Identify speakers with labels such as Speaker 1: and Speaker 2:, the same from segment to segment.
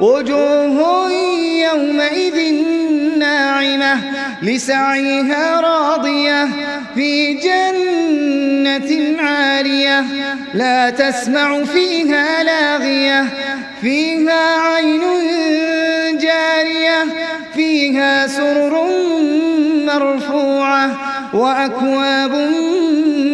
Speaker 1: وجوه يومئذ ناعمة لسعيها راضية في جنة عارية لا تسمع فيها لاغية فيها عين جارية فيها سرر مرفوعة وأكواب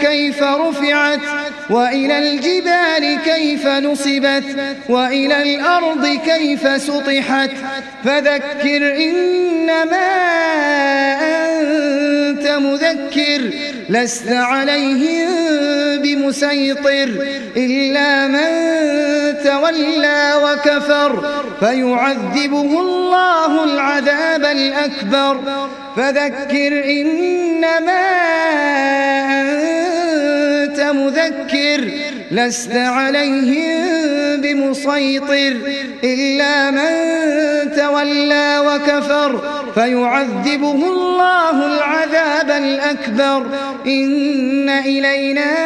Speaker 1: كيف رفعت وإلى الجبال كيف نصبت وإلى الأرض كيف سطحت فذكر إنما مذكر لست عليهم بمسيطر إلا من تولى وكفر فيعذبه الله العذاب الأكبر. فذكر إنما أنت مذكر لست عليهم بمسيطر إلا من تولى وكفر فيعذبه الله العذاب الأكبر. إن إلينا